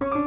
you